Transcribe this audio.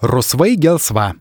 Росвейгелсва.